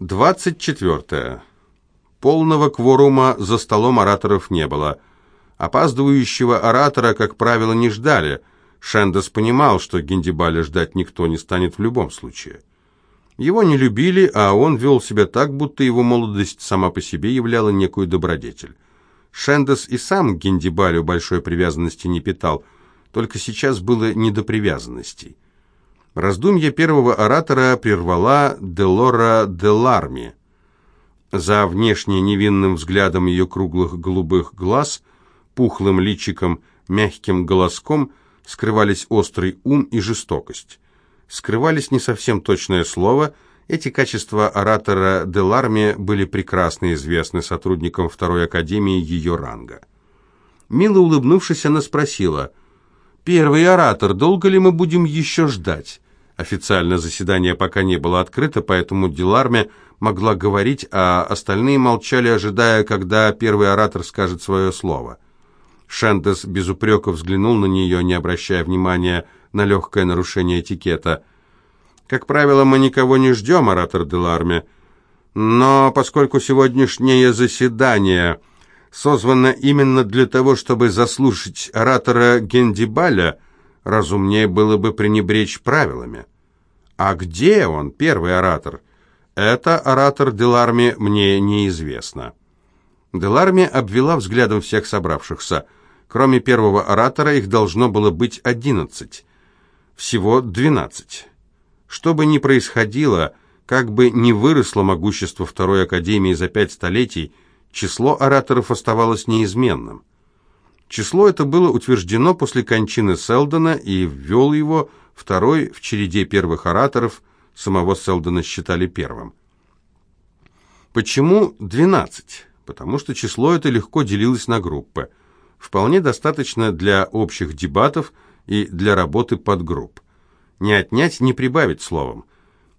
24. Полного кворума за столом ораторов не было. Опаздывающего оратора, как правило, не ждали. Шендес понимал, что Гендибаля ждать никто не станет в любом случае. Его не любили, а он вел себя так, будто его молодость сама по себе являла некую добродетель. Шендес и сам к Гендибалю большой привязанности не питал, только сейчас было не до привязанностей. Раздумье первого оратора прервала Делора Деларми. За внешне невинным взглядом ее круглых голубых глаз, пухлым личиком, мягким голоском скрывались острый ум и жестокость. Скрывались не совсем точное слово, эти качества оратора Деларми были прекрасно известны сотрудникам второй академии ее ранга. Мило улыбнувшись, она спросила, «Первый оратор, долго ли мы будем еще ждать?» Официально заседание пока не было открыто, поэтому Диларме могла говорить, а остальные молчали, ожидая, когда первый оратор скажет свое слово. Шендес без упрека взглянул на нее, не обращая внимания на легкое нарушение этикета. «Как правило, мы никого не ждем, оратор Деларме, но поскольку сегодняшнее заседание созвано именно для того, чтобы заслушать оратора Гендибаля, разумнее было бы пренебречь правилами. А где он, первый оратор? Это оратор Деларми мне неизвестно. Деларми обвела взглядом всех собравшихся. Кроме первого оратора их должно было быть одиннадцать. Всего двенадцать. Что бы ни происходило, как бы ни выросло могущество Второй Академии за пять столетий, число ораторов оставалось неизменным. Число это было утверждено после кончины Селдона и ввел его второй в череде первых ораторов, самого Селдона считали первым. Почему 12? Потому что число это легко делилось на группы. Вполне достаточно для общих дебатов и для работы подгрупп. Не отнять, не прибавить словом.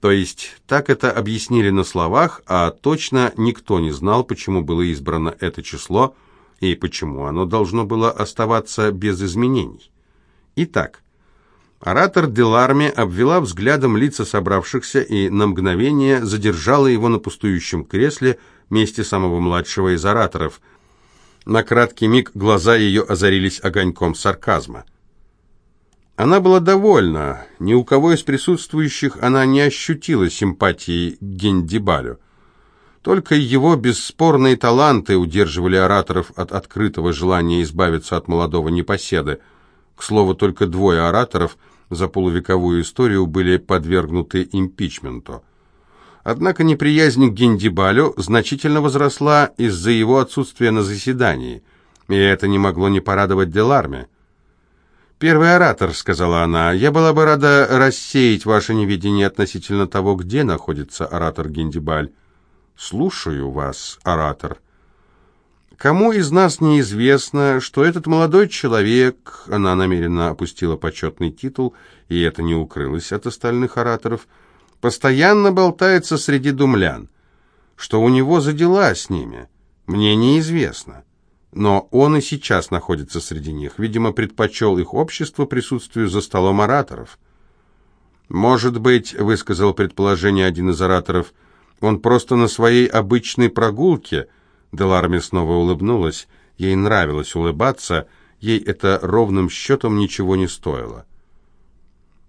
То есть так это объяснили на словах, а точно никто не знал, почему было избрано это число – и почему оно должно было оставаться без изменений. Итак, оратор Деларме обвела взглядом лица собравшихся и на мгновение задержала его на пустующем кресле месте самого младшего из ораторов. На краткий миг глаза ее озарились огоньком сарказма. Она была довольна, ни у кого из присутствующих она не ощутила симпатии к Гендибалю. Только его бесспорные таланты удерживали ораторов от открытого желания избавиться от молодого непоседы. К слову, только двое ораторов за полувековую историю были подвергнуты импичменту. Однако неприязнь к Гендибалю значительно возросла из-за его отсутствия на заседании, и это не могло не порадовать Деларме. «Первый оратор», — сказала она, — «я была бы рада рассеять ваше неведение относительно того, где находится оратор Гендибаль». «Слушаю вас, оратор». Кому из нас неизвестно, что этот молодой человек, она намеренно опустила почетный титул, и это не укрылось от остальных ораторов, постоянно болтается среди думлян. Что у него за дела с ними, мне неизвестно. Но он и сейчас находится среди них, видимо, предпочел их общество присутствию за столом ораторов. «Может быть», — высказал предположение один из ораторов, — он просто на своей обычной прогулке. Деларми снова улыбнулась. Ей нравилось улыбаться, ей это ровным счетом ничего не стоило.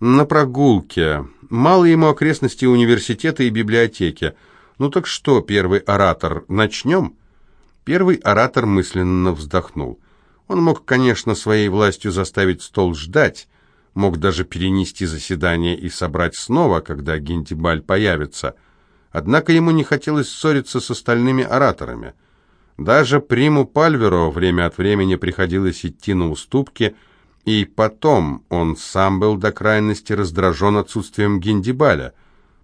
На прогулке. Мало ему окрестностей университета и библиотеки. Ну так что, первый оратор, начнем? Первый оратор мысленно вздохнул. Он мог, конечно, своей властью заставить стол ждать, мог даже перенести заседание и собрать снова, когда Гентибаль появится – Однако ему не хотелось ссориться с остальными ораторами. Даже приму Пальверо время от времени приходилось идти на уступки, и потом он сам был до крайности раздражен отсутствием Гиндибаля.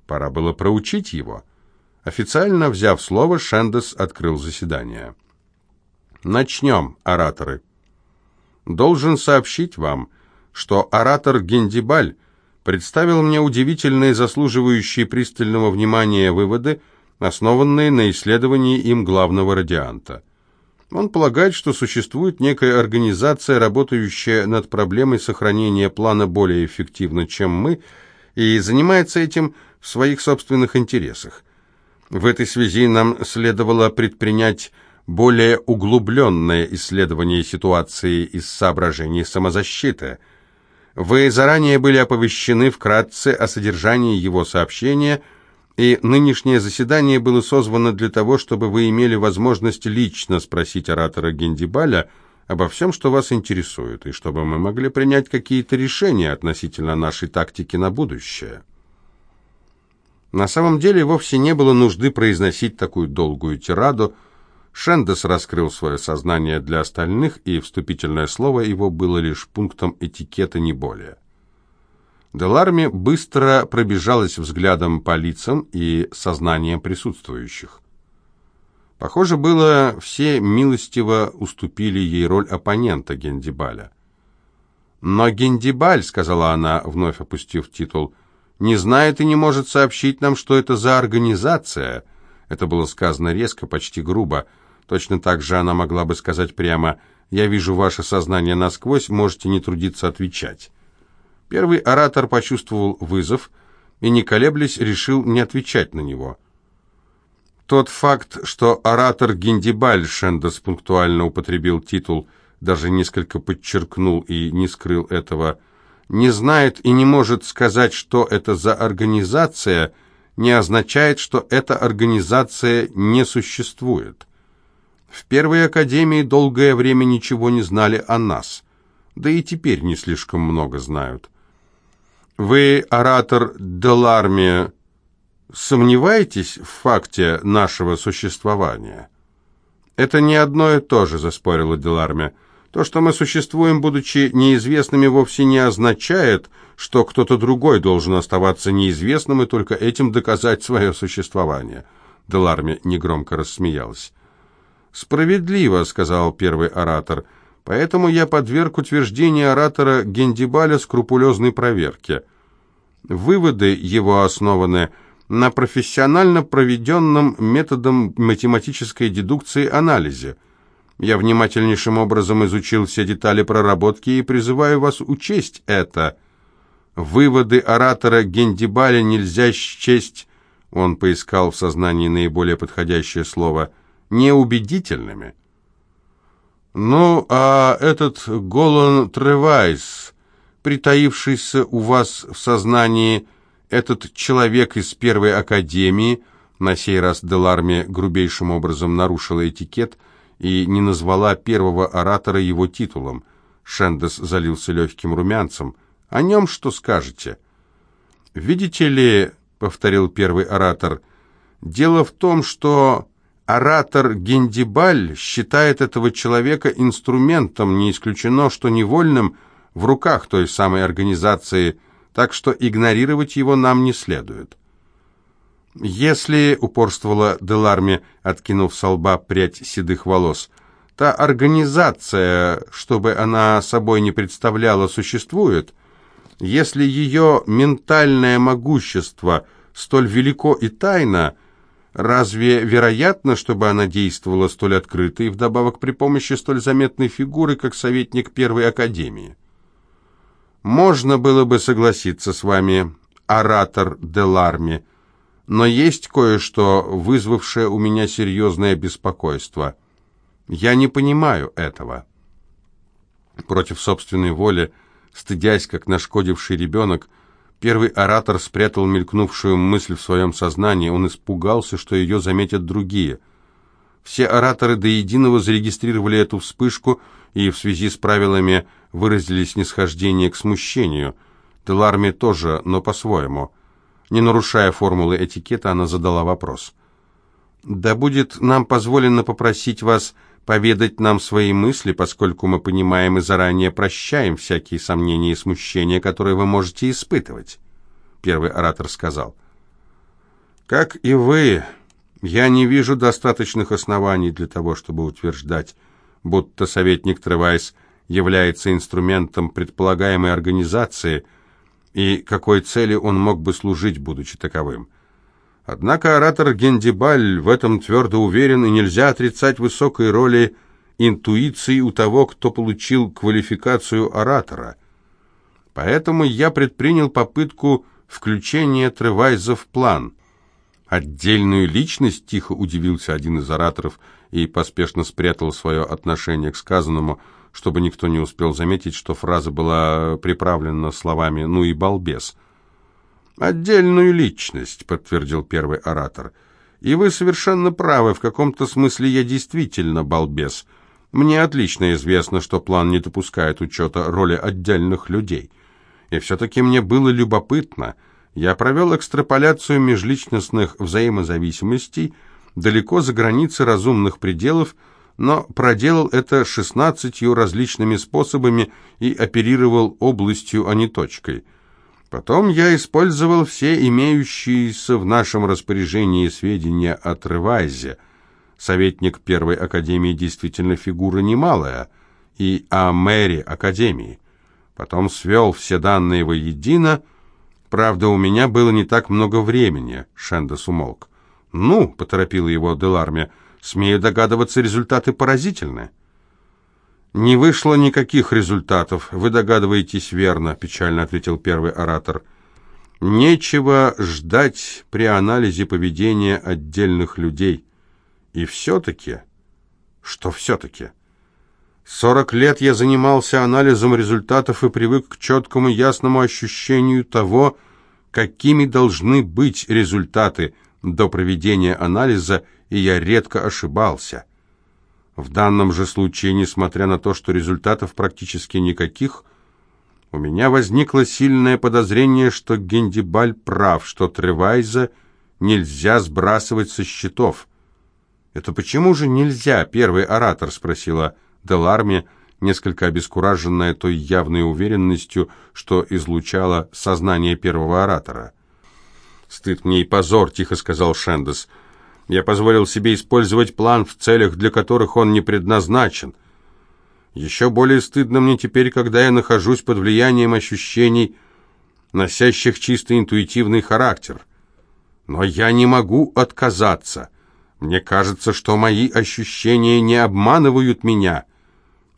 Пора было проучить его. Официально взяв слово, Шендес открыл заседание. Начнем, ораторы. Должен сообщить вам, что оратор Гендибаль представил мне удивительные, заслуживающие пристального внимания выводы, основанные на исследовании им главного радианта. Он полагает, что существует некая организация, работающая над проблемой сохранения плана более эффективно, чем мы, и занимается этим в своих собственных интересах. В этой связи нам следовало предпринять более углубленное исследование ситуации из соображений самозащиты. Вы заранее были оповещены вкратце о содержании его сообщения, и нынешнее заседание было созвано для того, чтобы вы имели возможность лично спросить оратора Гендибаля обо всем, что вас интересует, и чтобы мы могли принять какие-то решения относительно нашей тактики на будущее. На самом деле вовсе не было нужды произносить такую долгую тираду. Шендес раскрыл свое сознание для остальных, и вступительное слово его было лишь пунктом этикета, не более. Деларми быстро пробежалась взглядом по лицам и сознанием присутствующих. Похоже было, все милостиво уступили ей роль оппонента Гендибаля. «Но Гендибаль», — сказала она, вновь опустив титул, — не знает и не может сообщить нам, что это за организация. Это было сказано резко, почти грубо. Точно так же она могла бы сказать прямо «Я вижу ваше сознание насквозь, можете не трудиться отвечать». Первый оратор почувствовал вызов и, не колеблясь, решил не отвечать на него. Тот факт, что оратор Гиндибаль Шендес пунктуально употребил титул, даже несколько подчеркнул и не скрыл этого, не знает и не может сказать, что это за организация, не означает, что эта организация не существует. В первой академии долгое время ничего не знали о нас, да и теперь не слишком много знают. Вы, оратор Деларми, сомневаетесь в факте нашего существования? Это не одно и то же, заспорила Деларми. То, что мы существуем, будучи неизвестными, вовсе не означает, что кто-то другой должен оставаться неизвестным и только этим доказать свое существование. Деларми негромко рассмеялась. «Справедливо», — сказал первый оратор, — «поэтому я подверг утверждение оратора Гендибаля скрупулезной проверке. Выводы его основаны на профессионально проведенном методом математической дедукции анализе — я внимательнейшим образом изучил все детали проработки и призываю вас учесть это. Выводы оратора Гендибаля нельзя счесть, он поискал в сознании наиболее подходящее слово, неубедительными. Ну, а этот Голан Тревайс, притаившийся у вас в сознании, этот человек из первой академии, на сей раз Деларме грубейшим образом нарушила этикет, и не назвала первого оратора его титулом. Шендес залился легким румянцем. «О нем что скажете?» «Видите ли», — повторил первый оратор, — «дело в том, что оратор Гендибаль считает этого человека инструментом, не исключено, что невольным, в руках той самой организации, так что игнорировать его нам не следует». «Если, — упорствовала Деларми, откинув со лба прядь седых волос, — та организация, чтобы она собой не представляла, существует, если ее ментальное могущество столь велико и тайно, разве вероятно, чтобы она действовала столь открыто и вдобавок при помощи столь заметной фигуры, как советник Первой Академии? Можно было бы согласиться с вами, оратор Деларми, — но есть кое-что, вызвавшее у меня серьезное беспокойство. Я не понимаю этого. Против собственной воли, стыдясь, как нашкодивший ребенок, первый оратор спрятал мелькнувшую мысль в своем сознании. Он испугался, что ее заметят другие. Все ораторы до единого зарегистрировали эту вспышку и в связи с правилами выразили снисхождение к смущению. Деларми тоже, но по-своему – не нарушая формулы этикета, она задала вопрос. «Да будет нам позволено попросить вас поведать нам свои мысли, поскольку мы понимаем и заранее прощаем всякие сомнения и смущения, которые вы можете испытывать», — первый оратор сказал. «Как и вы, я не вижу достаточных оснований для того, чтобы утверждать, будто советник Тревайс является инструментом предполагаемой организации — и какой цели он мог бы служить, будучи таковым. Однако оратор Гендибаль в этом твердо уверен, и нельзя отрицать высокой роли интуиции у того, кто получил квалификацию оратора. Поэтому я предпринял попытку включения Тревайза в план. Отдельную личность, тихо удивился один из ораторов и поспешно спрятал свое отношение к сказанному, чтобы никто не успел заметить, что фраза была приправлена словами «ну и балбес». «Отдельную личность», — подтвердил первый оратор. «И вы совершенно правы, в каком-то смысле я действительно балбес. Мне отлично известно, что план не допускает учета роли отдельных людей. И все-таки мне было любопытно. Я провел экстраполяцию межличностных взаимозависимостей далеко за границы разумных пределов, но проделал это шестнадцатью различными способами и оперировал областью, а не точкой. Потом я использовал все имеющиеся в нашем распоряжении сведения о Ревайзе. Советник Первой Академии действительно фигура немалая, и о мэре Академии. Потом свел все данные воедино. Правда, у меня было не так много времени, Шендес умолк. «Ну», — поторопила его Деларме, — «смею догадываться, результаты поразительны». «Не вышло никаких результатов, вы догадываетесь верно», — печально ответил первый оратор. «Нечего ждать при анализе поведения отдельных людей. И все-таки...» «Что все-таки?» «Сорок лет я занимался анализом результатов и привык к четкому ясному ощущению того, какими должны быть результаты до проведения анализа, и я редко ошибался». В данном же случае, несмотря на то, что результатов практически никаких, у меня возникло сильное подозрение, что Гендибаль прав, что Тревайза нельзя сбрасывать со счетов. «Это почему же нельзя?» — первый оратор спросила Деларме, несколько обескураженная той явной уверенностью, что излучало сознание первого оратора. «Стыд мне и позор», — тихо сказал Шендес, — я позволил себе использовать план в целях, для которых он не предназначен. Еще более стыдно мне теперь, когда я нахожусь под влиянием ощущений, носящих чисто интуитивный характер. Но я не могу отказаться. Мне кажется, что мои ощущения не обманывают меня.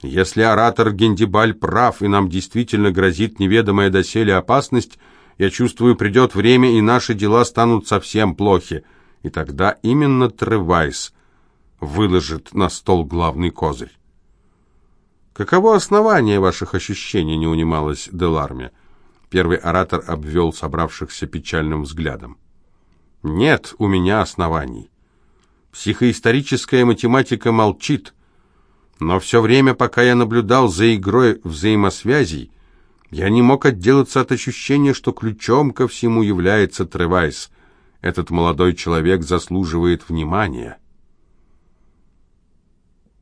Если оратор Гендибаль прав, и нам действительно грозит неведомая доселе опасность, я чувствую, придет время, и наши дела станут совсем плохи и тогда именно Тревайс выложит на стол главный козырь. «Каково основание ваших ощущений?» — не унималась Деларме. Первый оратор обвел собравшихся печальным взглядом. «Нет у меня оснований. Психоисторическая математика молчит, но все время, пока я наблюдал за игрой взаимосвязей, я не мог отделаться от ощущения, что ключом ко всему является Тревайс — этот молодой человек заслуживает внимания.